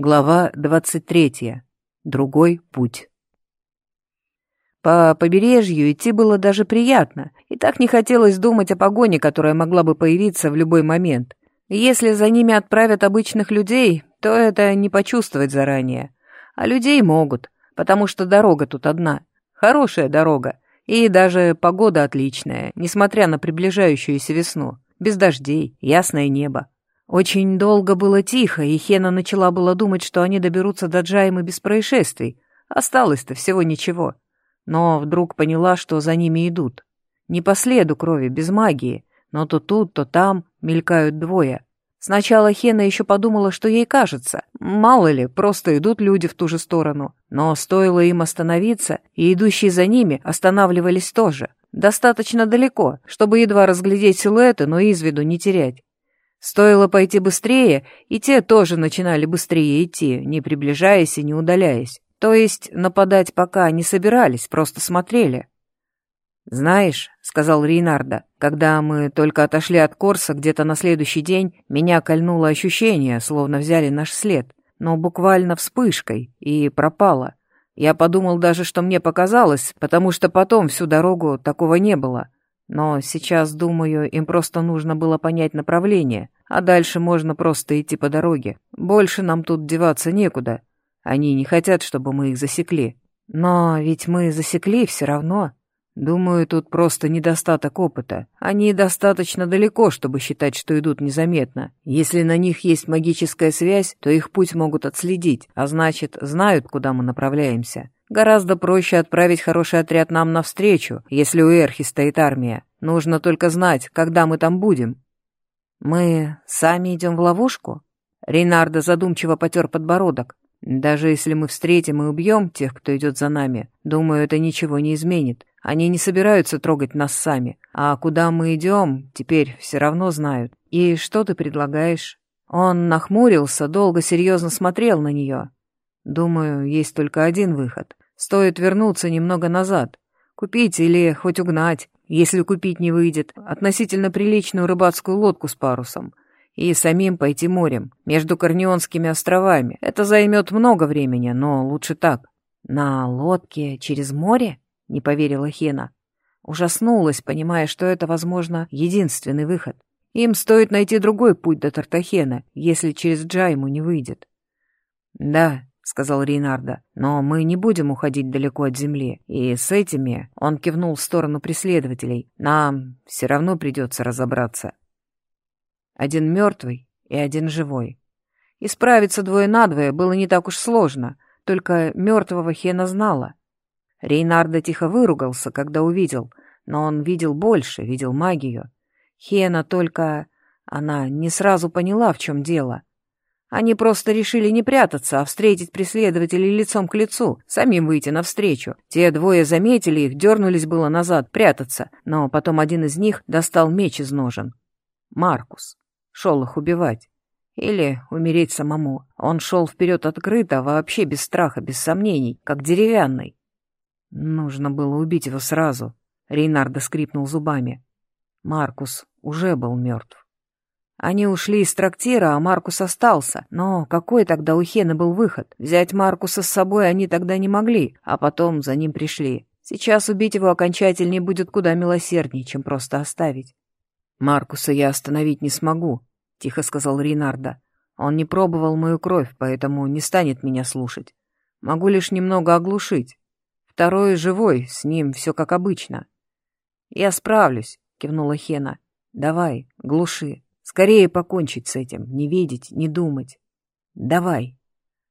Глава 23. Другой путь. По побережью идти было даже приятно, и так не хотелось думать о погоне, которая могла бы появиться в любой момент. Если за ними отправят обычных людей, то это не почувствовать заранее. А людей могут, потому что дорога тут одна. Хорошая дорога, и даже погода отличная, несмотря на приближающуюся весну. Без дождей, ясное небо. Очень долго было тихо, и Хена начала было думать, что они доберутся до Джаймы без происшествий. Осталось-то всего ничего. Но вдруг поняла, что за ними идут. Не по следу крови, без магии, но то тут, то там мелькают двое. Сначала Хена еще подумала, что ей кажется. Мало ли, просто идут люди в ту же сторону. Но стоило им остановиться, и идущие за ними останавливались тоже. Достаточно далеко, чтобы едва разглядеть силуэты, но из виду не терять. Стоило пойти быстрее, и те тоже начинали быстрее идти, не приближаясь и не удаляясь. То есть нападать пока не собирались, просто смотрели. «Знаешь», — сказал Рейнарда, — «когда мы только отошли от Корса где-то на следующий день, меня кольнуло ощущение, словно взяли наш след, но буквально вспышкой, и пропало. Я подумал даже, что мне показалось, потому что потом всю дорогу такого не было. Но сейчас, думаю, им просто нужно было понять направление, а дальше можно просто идти по дороге. Больше нам тут деваться некуда. Они не хотят, чтобы мы их засекли. Но ведь мы засекли все равно. Думаю, тут просто недостаток опыта. Они достаточно далеко, чтобы считать, что идут незаметно. Если на них есть магическая связь, то их путь могут отследить, а значит, знают, куда мы направляемся. Гораздо проще отправить хороший отряд нам навстречу, если у Эрхи стоит армия. Нужно только знать, когда мы там будем». «Мы сами идем в ловушку?» Рейнардо задумчиво потер подбородок. «Даже если мы встретим и убьем тех, кто идет за нами, думаю, это ничего не изменит. Они не собираются трогать нас сами. А куда мы идем, теперь все равно знают. И что ты предлагаешь?» Он нахмурился, долго серьезно смотрел на нее. «Думаю, есть только один выход. Стоит вернуться немного назад. Купить или хоть угнать, если купить не выйдет, относительно приличную рыбацкую лодку с парусом. И самим пойти морем, между Корнионскими островами. Это займет много времени, но лучше так. «На лодке через море?» — не поверила Хена. Ужаснулась, понимая, что это, возможно, единственный выход. Им стоит найти другой путь до Тартахена, если через Джайму не выйдет. «Да, сказал Рейнарда. «Но мы не будем уходить далеко от земли, и с этими...» Он кивнул в сторону преследователей. «Нам все равно придется разобраться. Один мертвый и один живой. Исправиться двое надвое было не так уж сложно, только мертвого Хена знала. Рейнарда тихо выругался, когда увидел, но он видел больше, видел магию. Хена только... Она не сразу поняла, в чем дело. Они просто решили не прятаться, а встретить преследователей лицом к лицу, самим выйти навстречу. Те двое заметили их, дернулись было назад, прятаться, но потом один из них достал меч из ножен. Маркус. Шел их убивать. Или умереть самому. Он шел вперед открыто, вообще без страха, без сомнений, как деревянный. Нужно было убить его сразу. Рейнардо скрипнул зубами. Маркус уже был мертв. Они ушли из трактира, а Маркус остался. Но какой тогда у Хены был выход? Взять Маркуса с собой они тогда не могли, а потом за ним пришли. Сейчас убить его окончательнее будет куда милосерднее, чем просто оставить. «Маркуса я остановить не смогу», — тихо сказал Рейнарда. «Он не пробовал мою кровь, поэтому не станет меня слушать. Могу лишь немного оглушить. Второй живой, с ним все как обычно». «Я справлюсь», — кивнула Хена. «Давай, глуши». Скорее покончить с этим, не видеть, не думать. Давай.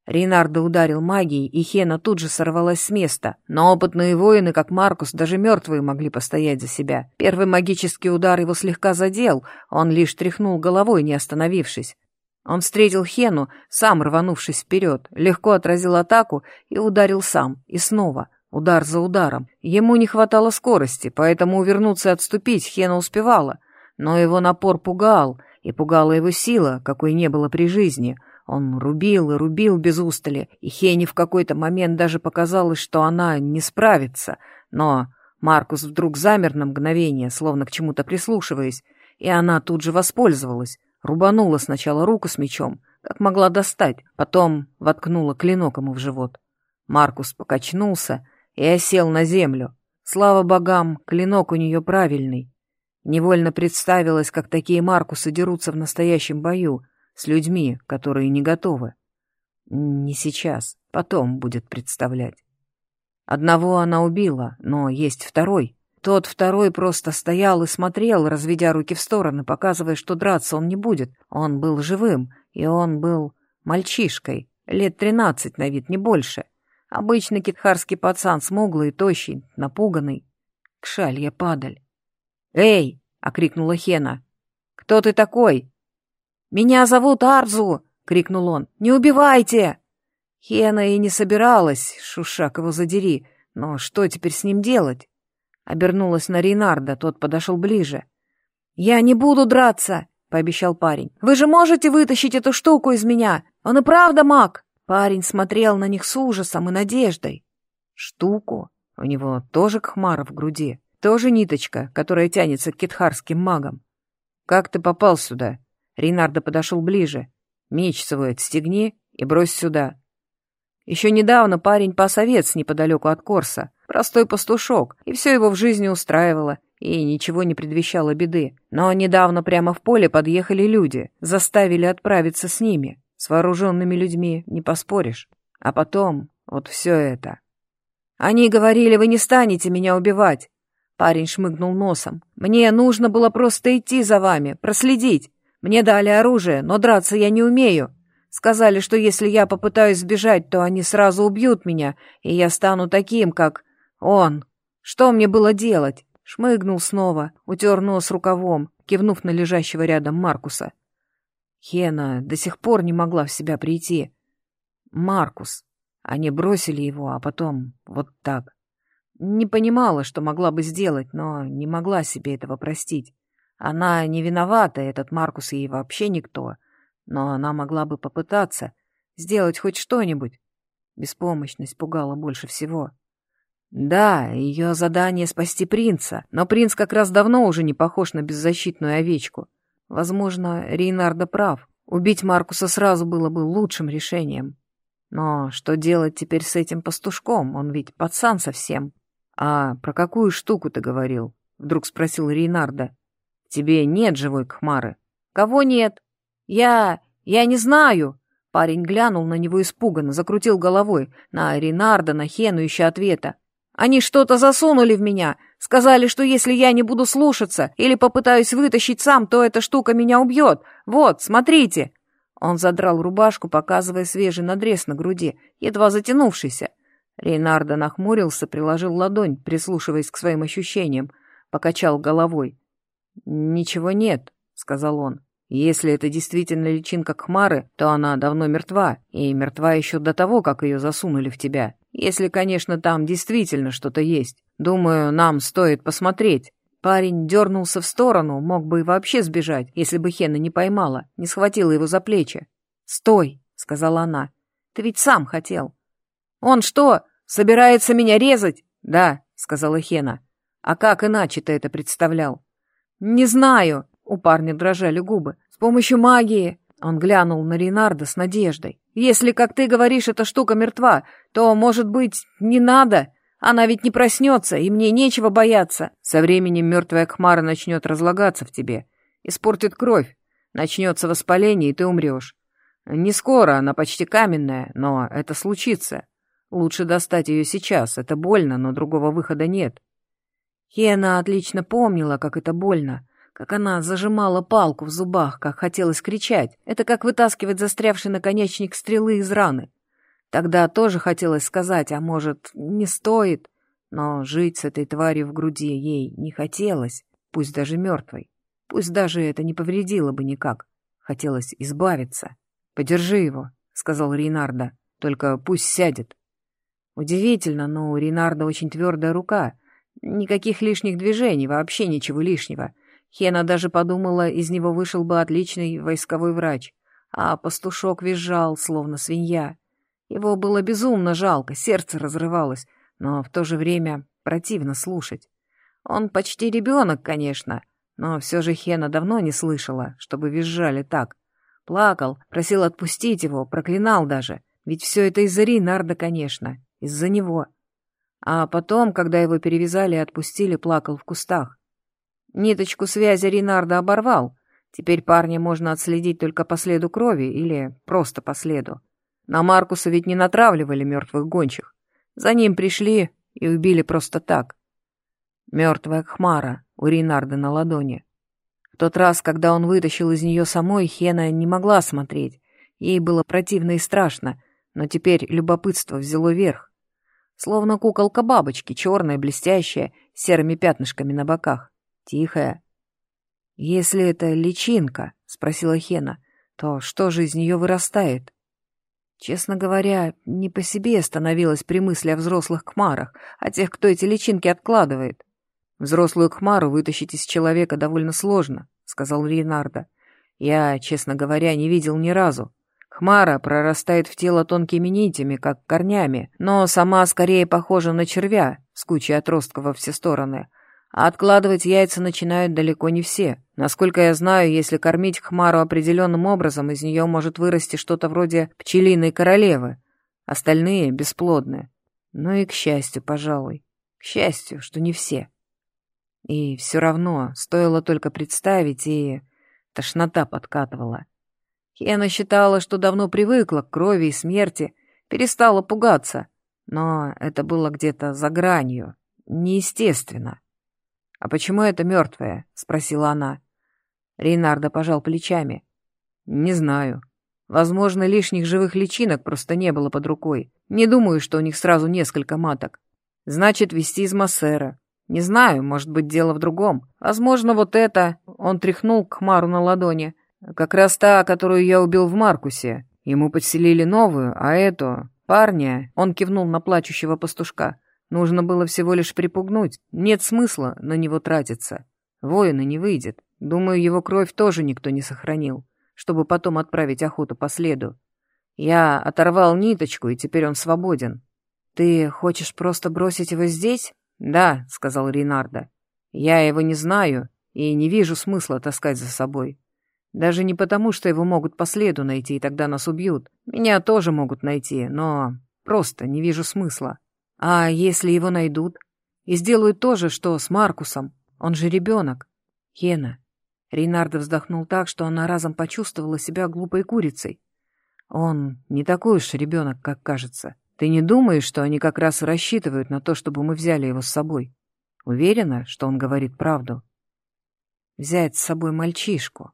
Рейнардо ударил магией, и Хена тут же сорвалась с места. Но опытные воины, как Маркус, даже мертвые могли постоять за себя. Первый магический удар его слегка задел, он лишь тряхнул головой, не остановившись. Он встретил Хену, сам рванувшись вперед, легко отразил атаку и ударил сам, и снова, удар за ударом. Ему не хватало скорости, поэтому увернуться и отступить Хена успевала. Но его напор пугал, и пугала его сила, какой не было при жизни. Он рубил и рубил без устали, и Хене в какой-то момент даже показалось, что она не справится. Но Маркус вдруг замер на мгновение, словно к чему-то прислушиваясь, и она тут же воспользовалась. Рубанула сначала руку с мечом, как могла достать, потом воткнула клинок ему в живот. Маркус покачнулся и осел на землю. Слава богам, клинок у нее правильный. Невольно представилось, как такие Маркусы дерутся в настоящем бою с людьми, которые не готовы. Не сейчас, потом будет представлять. Одного она убила, но есть второй. Тот второй просто стоял и смотрел, разведя руки в стороны, показывая, что драться он не будет. Он был живым, и он был мальчишкой, лет тринадцать на вид, не больше. Обычный китхарский пацан, смуглый, тощий, напуганный. Кшалья падаль. «Эй!» — окрикнула Хена. «Кто ты такой?» «Меня зовут Арзу!» — крикнул он. «Не убивайте!» Хена и не собиралась, шушак его задери, но что теперь с ним делать? Обернулась на Рейнарда, тот подошел ближе. «Я не буду драться!» — пообещал парень. «Вы же можете вытащить эту штуку из меня? Он и правда маг!» Парень смотрел на них с ужасом и надеждой. Штуку? У него тоже кхмара в груди. Тоже ниточка, которая тянется к китхарским магам. «Как ты попал сюда?» Рейнардо подошел ближе. «Меч свой отстегни и брось сюда». Еще недавно парень пас овец неподалеку от Корса. Простой пастушок, и все его в жизни устраивало, и ничего не предвещало беды. Но недавно прямо в поле подъехали люди, заставили отправиться с ними. С вооруженными людьми не поспоришь. А потом вот все это. Они говорили, вы не станете меня убивать. Парень шмыгнул носом. Мне нужно было просто идти за вами, проследить. Мне дали оружие, но драться я не умею. Сказали, что если я попытаюсь сбежать, то они сразу убьют меня, и я стану таким, как он. Что мне было делать? Шмыгнул снова, утер нос рукавом, кивнув на лежащего рядом Маркуса. Хена до сих пор не могла в себя прийти. Маркус. Они бросили его, а потом вот так. Не понимала, что могла бы сделать, но не могла себе этого простить. Она не виновата, этот Маркус ей вообще никто — но она могла бы попытаться сделать хоть что-нибудь. Беспомощность пугала больше всего. Да, ее задание — спасти принца, но принц как раз давно уже не похож на беззащитную овечку. Возможно, Рейнардо прав. Убить Маркуса сразу было бы лучшим решением. Но что делать теперь с этим пастушком? Он ведь пацан совсем. А про какую штуку ты говорил? Вдруг спросил Рейнардо. Тебе нет живой Кхмары. Кого нет? «Я... я не знаю!» Парень глянул на него испуганно, закрутил головой. На Ренарда, на Хену, ища ответа. «Они что-то засунули в меня. Сказали, что если я не буду слушаться или попытаюсь вытащить сам, то эта штука меня убьет. Вот, смотрите!» Он задрал рубашку, показывая свежий надрез на груди, едва затянувшийся. Рейнардо нахмурился, приложил ладонь, прислушиваясь к своим ощущениям, покачал головой. «Ничего нет», — сказал он. Если это действительно личинка Хмары, то она давно мертва, и мертва еще до того, как ее засунули в тебя. Если, конечно, там действительно что-то есть. Думаю, нам стоит посмотреть. Парень дернулся в сторону, мог бы и вообще сбежать, если бы Хена не поймала, не схватила его за плечи. «Стой!» — сказала она. «Ты ведь сам хотел». «Он что, собирается меня резать?» «Да», — сказала Хена. «А как иначе ты это представлял?» «Не знаю», у парня дрожали губы. «С помощью магии!» Он глянул на Ренарда с надеждой. «Если, как ты говоришь, эта штука мертва, то, может быть, не надо? Она ведь не проснется, и мне нечего бояться. Со временем мертвая Кхмара начнет разлагаться в тебе. Испортит кровь. Начнется воспаление, и ты умрешь. Не скоро, она почти каменная, но это случится. Лучше достать ее сейчас. Это больно, но другого выхода нет». Хена отлично помнила, как это больно как она зажимала палку в зубах, как хотелось кричать. Это как вытаскивать застрявший наконечник стрелы из раны. Тогда тоже хотелось сказать, а может, не стоит. Но жить с этой тварью в груди ей не хотелось, пусть даже мертвой. Пусть даже это не повредило бы никак. Хотелось избавиться. «Подержи его», — сказал Рейнарда. «Только пусть сядет». Удивительно, но у Рейнарда очень твердая рука. Никаких лишних движений, вообще ничего лишнего — Хена даже подумала, из него вышел бы отличный войсковой врач. А пастушок визжал, словно свинья. Его было безумно жалко, сердце разрывалось, но в то же время противно слушать. Он почти ребенок, конечно, но все же Хена давно не слышала, чтобы визжали так. Плакал, просил отпустить его, проклинал даже. Ведь все это из-за Рейнарда, конечно, из-за него. А потом, когда его перевязали и отпустили, плакал в кустах. Ниточку связи Рейнарда оборвал. Теперь парня можно отследить только по следу крови или просто по следу. На Маркуса ведь не натравливали мертвых гончих. За ним пришли и убили просто так. Мертвая Хмара у Рейнарда на ладони. В тот раз, когда он вытащил из нее самой, Хена не могла смотреть. Ей было противно и страшно, но теперь любопытство взяло верх. Словно куколка бабочки, черная, блестящая, с серыми пятнышками на боках. Тихая. «Если это личинка», — спросила Хена, — «то что же из нее вырастает?» Честно говоря, не по себе становилась при мысли о взрослых кмарах, о тех, кто эти личинки откладывает. «Взрослую кмару вытащить из человека довольно сложно», — сказал Леонардо. «Я, честно говоря, не видел ни разу. Хмара прорастает в тело тонкими нитями, как корнями, но сама скорее похожа на червя с кучей отростков во все стороны. А откладывать яйца начинают далеко не все. Насколько я знаю, если кормить хмару определенным образом, из нее может вырасти что-то вроде пчелиной королевы. Остальные бесплодны. Ну и к счастью, пожалуй. К счастью, что не все. И все равно, стоило только представить, и тошнота подкатывала. Хена считала, что давно привыкла к крови и смерти, перестала пугаться, но это было где-то за гранью, неестественно. «А почему это мертвое?» — спросила она. Рейнардо пожал плечами. «Не знаю. Возможно, лишних живых личинок просто не было под рукой. Не думаю, что у них сразу несколько маток. Значит, вести из Массера. Не знаю, может быть, дело в другом. Возможно, вот это...» Он тряхнул к Хмару на ладони. «Как раз та, которую я убил в Маркусе. Ему подселили новую, а эту... Парня...» Он кивнул на плачущего пастушка. Нужно было всего лишь припугнуть. Нет смысла на него тратиться. Воина не выйдет. Думаю, его кровь тоже никто не сохранил, чтобы потом отправить охоту по следу. Я оторвал ниточку, и теперь он свободен. Ты хочешь просто бросить его здесь? Да, сказал Рейнардо. Я его не знаю и не вижу смысла таскать за собой. Даже не потому, что его могут по следу найти, и тогда нас убьют. Меня тоже могут найти, но просто не вижу смысла. А если его найдут? И сделают то же, что с Маркусом. Он же ребенок. Хена. Рейнардо вздохнул так, что она разом почувствовала себя глупой курицей. Он не такой уж ребенок, как кажется. Ты не думаешь, что они как раз рассчитывают на то, чтобы мы взяли его с собой? Уверена, что он говорит правду? Взять с собой мальчишку.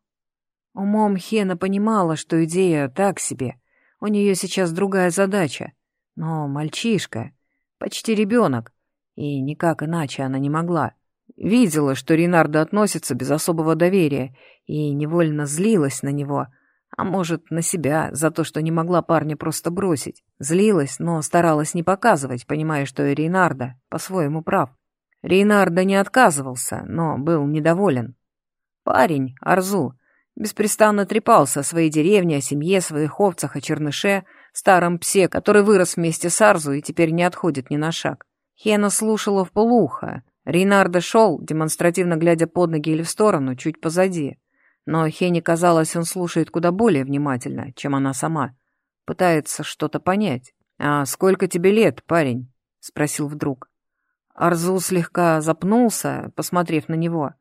Умом Хена понимала, что идея так себе. У нее сейчас другая задача. Но мальчишка... Почти ребенок. И никак иначе она не могла. Видела, что Ренардо относится без особого доверия, и невольно злилась на него, а может, на себя, за то, что не могла парня просто бросить. Злилась, но старалась не показывать, понимая, что и Рейнардо по-своему прав. Рейнардо не отказывался, но был недоволен. Парень, Арзу, беспрестанно трепался о своей деревне, о семье, своих овцах, о черныше — старом псе, который вырос вместе с Арзу и теперь не отходит ни на шаг. Хена слушала в полухо. Рейнардо шел, демонстративно глядя под ноги или в сторону, чуть позади. Но Хене казалось, он слушает куда более внимательно, чем она сама. Пытается что-то понять. «А сколько тебе лет, парень?» — спросил вдруг. Арзу слегка запнулся, посмотрев на него.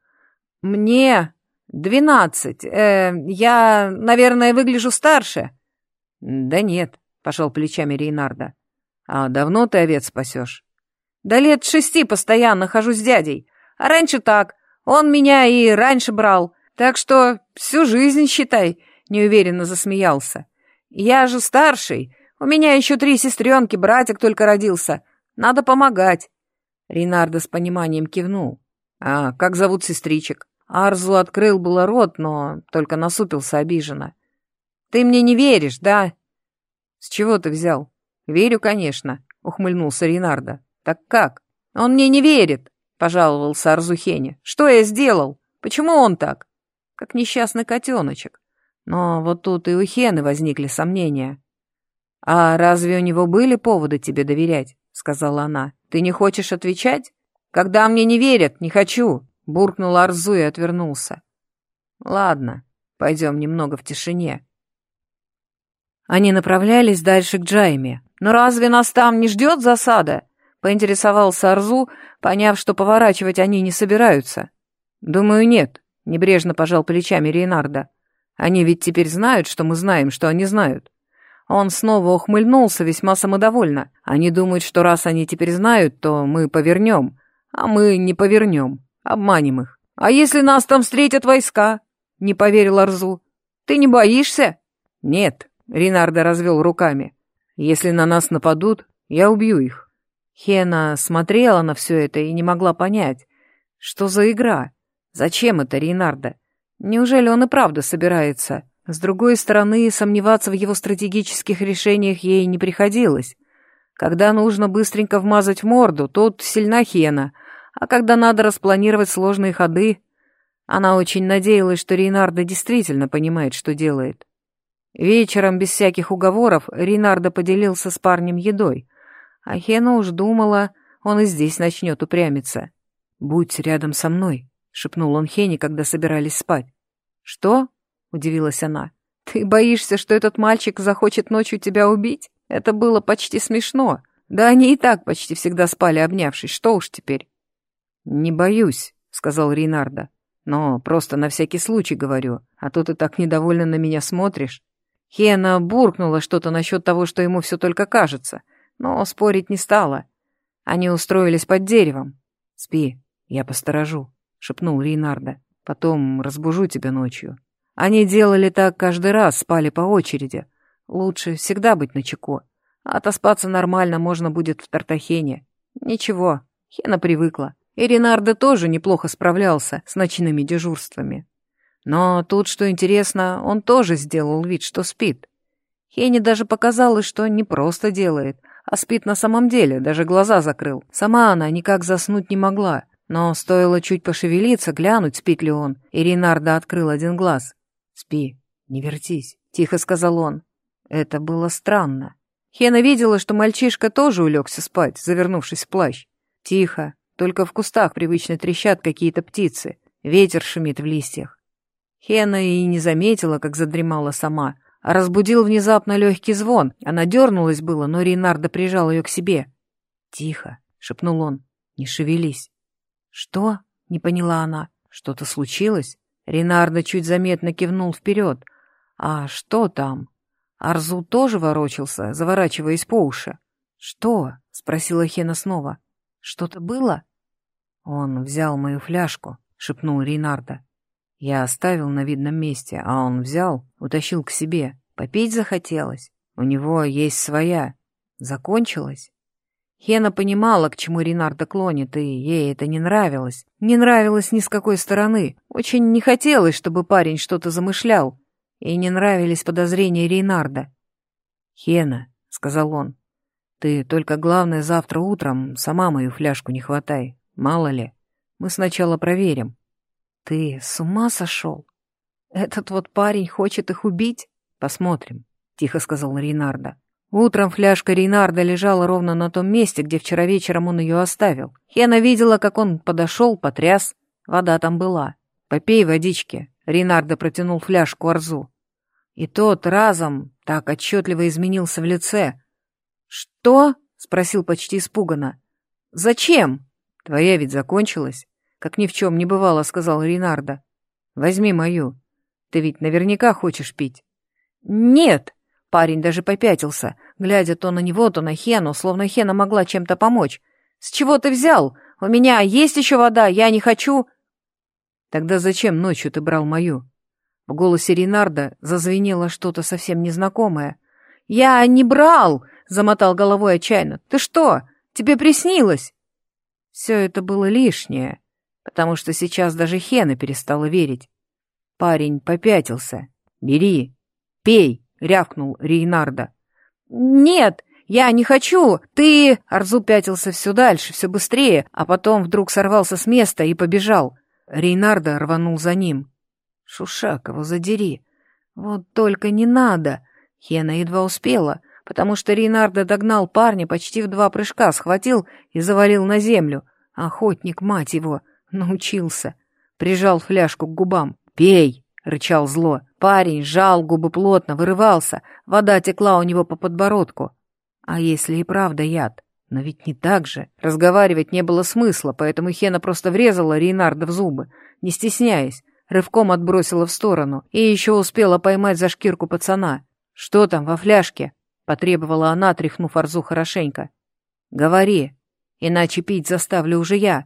«Мне двенадцать. Э, я, наверное, выгляжу старше». «Да нет, — пошел плечами Рейнарда. «А давно ты овец спасешь?» «Да лет шести постоянно хожу с дядей. А раньше так. Он меня и раньше брал. Так что всю жизнь, считай», — неуверенно засмеялся. «Я же старший. У меня еще три сестренки, братик только родился. Надо помогать». Рейнардо с пониманием кивнул. «А как зовут сестричек?» Арзу открыл было рот, но только насупился обиженно. «Ты мне не веришь, да?» «С чего ты взял?» «Верю, конечно», — ухмыльнулся Ренардо. «Так как?» «Он мне не верит», — пожаловался Арзухене. «Что я сделал? Почему он так?» «Как несчастный котеночек». Но вот тут и у Хены возникли сомнения. «А разве у него были поводы тебе доверять?» — сказала она. «Ты не хочешь отвечать?» «Когда мне не верят, не хочу!» — буркнул Арзу и отвернулся. «Ладно, пойдем немного в тишине», Они направлялись дальше к Джайме. «Но разве нас там не ждет засада?» — поинтересовался Арзу, поняв, что поворачивать они не собираются. «Думаю, нет», — небрежно пожал плечами Рейнарда. «Они ведь теперь знают, что мы знаем, что они знают». Он снова ухмыльнулся весьма самодовольно. Они думают, что раз они теперь знают, то мы повернем. А мы не повернем. Обманем их. «А если нас там встретят войска?» — не поверил Арзу. «Ты не боишься?» «Нет», — Ринардо развел руками. «Если на нас нападут, я убью их». Хена смотрела на все это и не могла понять, что за игра. Зачем это Ринардо? Неужели он и правда собирается? С другой стороны, сомневаться в его стратегических решениях ей не приходилось. Когда нужно быстренько вмазать в морду, тут сильна Хена, а когда надо распланировать сложные ходы... Она очень надеялась, что Рейнардо действительно понимает, что делает. Вечером, без всяких уговоров, Рейнардо поделился с парнем едой, а Хена уж думала, он и здесь начнет упрямиться. «Будь рядом со мной», — шепнул он Хене, когда собирались спать. «Что?» — удивилась она. «Ты боишься, что этот мальчик захочет ночью тебя убить? Это было почти смешно. Да они и так почти всегда спали, обнявшись. Что уж теперь?» «Не боюсь», — сказал Рейнардо. «Но просто на всякий случай говорю, а то ты так недовольно на меня смотришь». Хена буркнула что-то насчет того, что ему все только кажется, но спорить не стала. Они устроились под деревом. «Спи, я посторожу», — шепнул Рейнардо. «Потом разбужу тебя ночью». Они делали так каждый раз, спали по очереди. Лучше всегда быть начеку. Отоспаться нормально можно будет в Тартахене. Ничего, Хена привыкла. И Ренардо тоже неплохо справлялся с ночными дежурствами. Но тут, что интересно, он тоже сделал вид, что спит. Хене даже показалось, что не просто делает, а спит на самом деле, даже глаза закрыл. Сама она никак заснуть не могла, но стоило чуть пошевелиться, глянуть, спит ли он, и Ренардо открыл один глаз. «Спи, не вертись», — тихо сказал он. Это было странно. Хена видела, что мальчишка тоже улегся спать, завернувшись в плащ. Тихо, только в кустах привычно трещат какие-то птицы, ветер шумит в листьях. Хена и не заметила, как задремала сама, а разбудил внезапно легкий звон. Она дернулась было, но Рейнардо прижал ее к себе. «Тихо», — шепнул он, — «не шевелись». «Что?» — не поняла она. «Что-то случилось?» Ренардо чуть заметно кивнул вперед. «А что там?» Арзу тоже ворочался, заворачиваясь по уши. «Что?» — спросила Хена снова. «Что-то было?» «Он взял мою фляжку», — шепнул Рейнарда. Я оставил на видном месте, а он взял, утащил к себе. Попить захотелось. У него есть своя. Закончилось. Хена понимала, к чему Ренардо клонит, и ей это не нравилось. Не нравилось ни с какой стороны. Очень не хотелось, чтобы парень что-то замышлял. И не нравились подозрения Рейнарда. «Хена», — сказал он, — «ты только главное завтра утром сама мою фляжку не хватай. Мало ли. Мы сначала проверим». «Ты с ума сошел? Этот вот парень хочет их убить? Посмотрим», — тихо сказал Рейнарда. Утром фляжка Рейнарда лежала ровно на том месте, где вчера вечером он ее оставил. Хена видела, как он подошел, потряс. Вода там была. «Попей водички», — Рейнарда протянул фляжку Арзу. И тот разом так отчетливо изменился в лице. «Что?» — спросил почти испуганно. «Зачем?» «Твоя ведь закончилась», — как ни в чем не бывало, — сказал Рейнарда. «Возьми мою. Ты ведь наверняка хочешь пить». «Нет!» — парень даже попятился, глядя то на него, то на Хену, словно Хена могла чем-то помочь. «С чего ты взял? У меня есть еще вода, я не хочу...» «Тогда зачем ночью ты брал мою?» В голосе Ренарда зазвенело что-то совсем незнакомое. «Я не брал!» — замотал головой отчаянно. «Ты что? Тебе приснилось?» Все это было лишнее, потому что сейчас даже Хена перестала верить. Парень попятился. «Бери, пей!» — рявкнул Рейнарда. «Нет, я не хочу! Ты...» Арзу пятился все дальше, все быстрее, а потом вдруг сорвался с места и побежал. Рейнарда рванул за ним. «Шушакову задери! Вот только не надо!» Хена едва успела, потому что Рейнарда догнал парня почти в два прыжка, схватил и завалил на землю. Охотник, мать его, научился. Прижал фляжку к губам. «Пей!» — рычал зло. Парень сжал губы плотно, вырывался, вода текла у него по подбородку. А если и правда яд? Но ведь не так же. Разговаривать не было смысла, поэтому Хена просто врезала Рейнарда в зубы, не стесняясь, рывком отбросила в сторону и еще успела поймать за шкирку пацана. «Что там во фляжке?» — потребовала она, тряхнув Арзу хорошенько. «Говори, иначе пить заставлю уже я».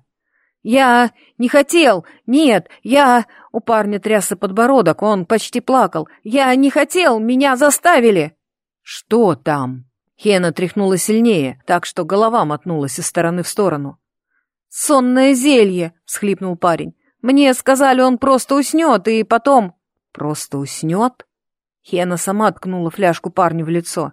«Я не хотел! Нет, я...» У парня трясся подбородок, он почти плакал. «Я не хотел! Меня заставили!» «Что там?» Хена тряхнула сильнее, так что голова мотнулась из стороны в сторону. «Сонное зелье!» — схлипнул парень. «Мне сказали, он просто уснет, и потом...» «Просто уснет?» Хена сама ткнула фляжку парню в лицо.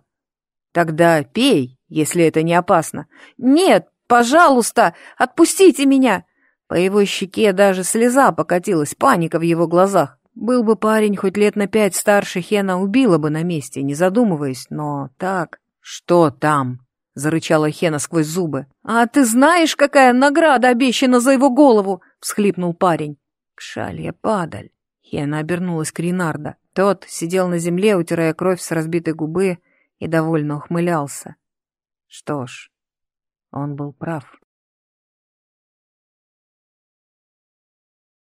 «Тогда пей, если это не опасно». «Нет, пожалуйста, отпустите меня!» По его щеке даже слеза покатилась, паника в его глазах. Был бы парень хоть лет на пять старше Хена, убила бы на месте, не задумываясь, но так... «Что там?» — зарычала Хена сквозь зубы. «А ты знаешь, какая награда обещана за его голову?» — всхлипнул парень. «Кшалья падаль!» Хена обернулась к Ринарда. Тот сидел на земле, утирая кровь с разбитой губы, и довольно ухмылялся. Что ж, он был прав.